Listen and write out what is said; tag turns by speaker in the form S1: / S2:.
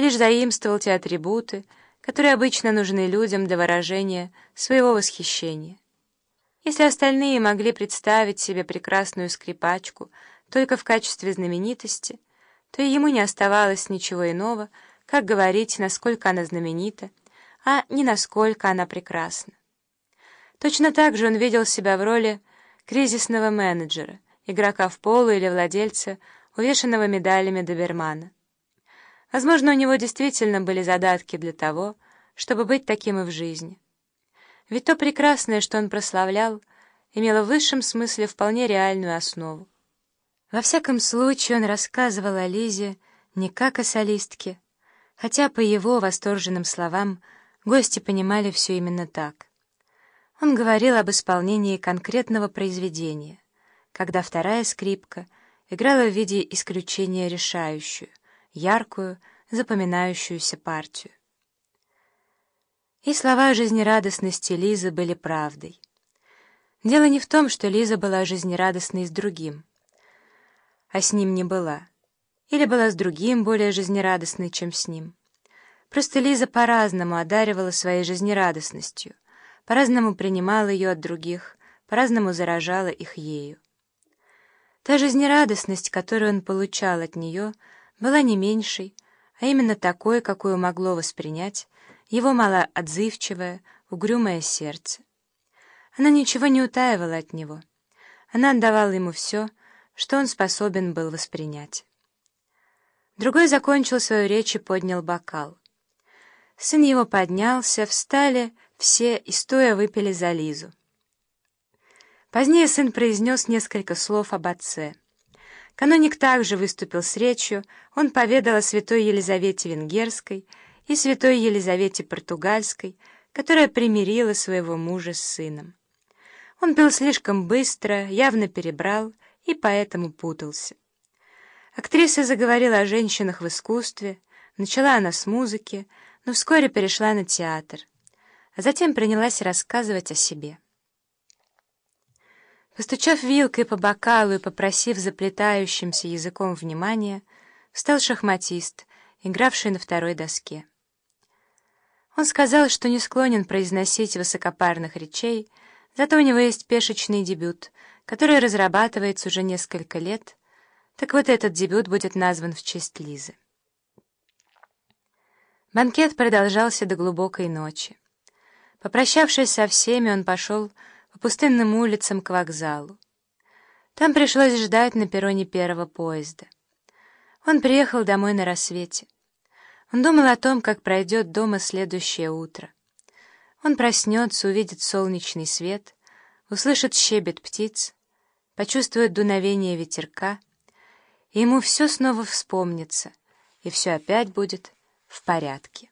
S1: лишь заимствовал те атрибуты, которые обычно нужны людям для выражения своего восхищения. Если остальные могли представить себе прекрасную скрипачку только в качестве знаменитости, то и ему не оставалось ничего иного, как говорить, насколько она знаменита, а не насколько она прекрасна. Точно так же он видел себя в роли кризисного менеджера, игрока в поло или владельца, увешанного медалями добермана. Возможно, у него действительно были задатки для того, чтобы быть таким и в жизни. Ведь то прекрасное, что он прославлял, имело в высшем смысле вполне реальную основу. Во всяком случае, он рассказывал о Лизе не как о солистке, хотя по его восторженным словам гости понимали все именно так. Он говорил об исполнении конкретного произведения, когда вторая скрипка играла в виде исключения решающую, яркую, запоминающуюся партию. И слова жизнерадостности Лизы были правдой. Дело не в том, что Лиза была жизнерадостной с другим, а с ним не была. Или была с другим более жизнерадостной, чем с ним. Просто Лиза по-разному одаривала своей жизнерадостностью, по-разному принимала ее от других, по-разному заражала их ею. Та жизнерадостность, которую он получал от нее, была не меньшей, а именно такой, какую могло воспринять его малоотзывчивое, угрюмое сердце. Она ничего не утаивала от него. Она отдавала ему все, что он способен был воспринять. Другой закончил свою речь и поднял бокал. Сын его поднялся, встали все и стоя выпили за Лизу. Позднее сын произнес несколько слов об отце. Каноник также выступил с речью, он поведал о святой Елизавете Венгерской и святой Елизавете Португальской, которая примирила своего мужа с сыном. Он пил слишком быстро, явно перебрал и поэтому путался. Актриса заговорила о женщинах в искусстве, начала она с музыки, но вскоре перешла на театр, а затем принялась рассказывать о себе. Постучав вилкой по бокалу и попросив заплетающимся языком внимания, встал шахматист, игравший на второй доске. Он сказал, что не склонен произносить высокопарных речей, зато у него есть пешечный дебют, который разрабатывается уже несколько лет. Так вот этот дебют будет назван в честь Лизы. Банкет продолжался до глубокой ночи. Попрощавшись со всеми, он пошел по пустынным улицам к вокзалу. Там пришлось ждать на перроне первого поезда. Он приехал домой на рассвете. Он думал о том, как пройдет дома следующее утро. Он проснется, увидит солнечный свет, услышит щебет птиц, почувствует дуновение ветерка, и ему все снова вспомнится, и все опять будет в порядке.